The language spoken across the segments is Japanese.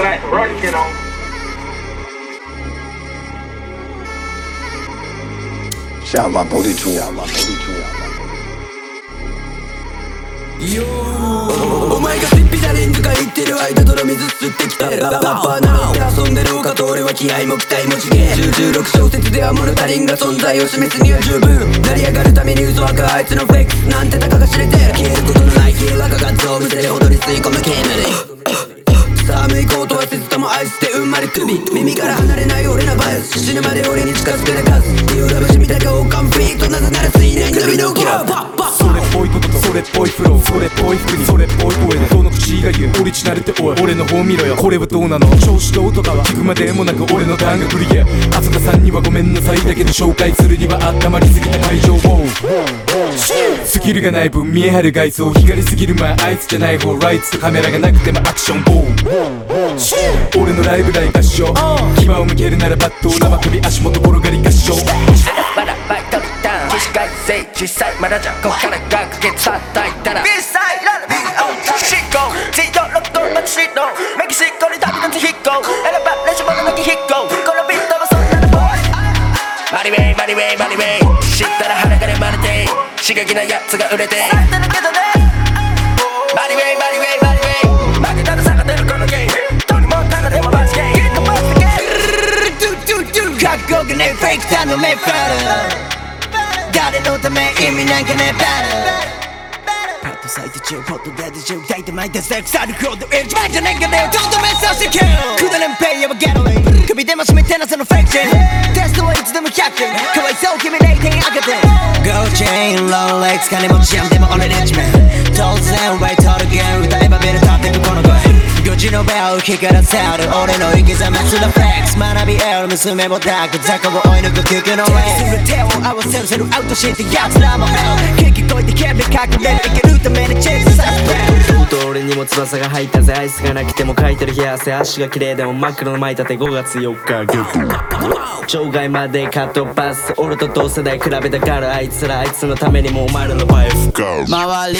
I like to run, you know. Shout my booty to him. my booty to him. お前がピッピじゃねえんとか言ってる間泥水吸ってきたラッパーなって遊んでるかと俺は気合も期待もちげえ16小節では物足りんが存在を示すには十分成り上がるために嘘はかあいつのフレックスなんてたかが知れてる消えることのないヒーラーがガッツを見せるほどに吸い込む煙首耳から離れない俺のバイス死ぬまで俺に近づけなかすリオラブシみたい顔完璧となぜなら水年首のキラパッパッそれっぽいこととそれっぽいフローそれっぽい服に。それっぽい声でどの口が言うオリジナルっておい俺の方見ろよこれはどうなの調子どうとかは聞くまでもなく俺のターンが来るやあすかさんにはごめんなさいだけど紹介するには温まりすぎた会場を。スキルがない分見え張る外装光りすぎる前あいつじゃない方ライツとカメラがなくてもアクションボー俺のライブ大合唱牙を向けるならバット生首足元転がり合唱。まだバイトダウン起死回生実際まだじゃこっから学月叩いたら B サイラル B オンシコジヨロットマチシドメキシコ刺激なやつが売れて。マリウェイマリウェイマリウェイ負けたら下がってるこのゲーム。どにもただでもバスゲーム。ゲットバスゲームかっこよくねフェイク頼めファル誰のため意味なんかねバル。パッと咲いて中ポッと出て中抱いて巻いてセクサルクロードエッじゃねえかね。どんどん目指してキルくだらんペイヤはギャラリー首でも締めてなそのフェイクチェンテストはいつでも100点かわいそう君0点赤点ゴーチェーンローレックス金持ちやんでも俺レッチメン当然ウェイトルゲン歌えばビル立ってくこの声愚痴のベル光らせる俺の生き様すらフレックス学び得る娘も抱く雑魚を追い抜く救急のレース手を合わせるセルアウトして奴らも景気こいてケビ隠れる生きるためにチェスと俺にも翼が入ったぜ。アイスがなくても描いてる冷や汗。足が綺麗でも真っ黒の巻いたて5月4日。グッ場外までカットパス。俺と同世代比べたからあいつらあいつのためにもお前らの場合不可周り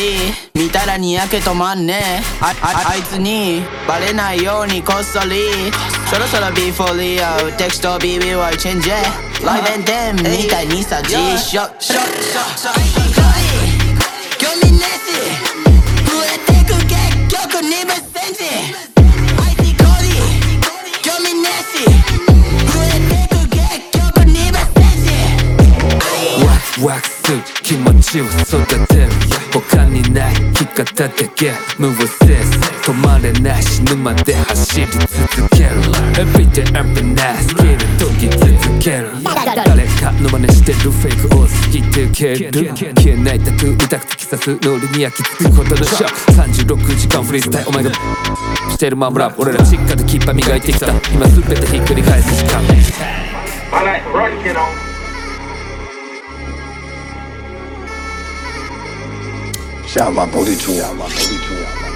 見たらにやけ止まんねあああいつにバレないようにこっそり。そろそろ B フォリアテクスト BB はチェンジライブデンみたいにさ G ショッショッショッショッワクワクする気持ちを育てる他にない生き方だけ Move with 止まれない死ぬまで走り続ける Everyday every night スキル研ぎ続ける。誰かの真似してるフェイクを過ぎてける消えないタトゥー痛くて刺すノリに焼き付くほどのショック。36時間フリースタイル。お前がしてるマンブラップ俺ら実家でキッパ磨いてきた。今すべてひっくり返す時間下马不利出，下马不利出，下马。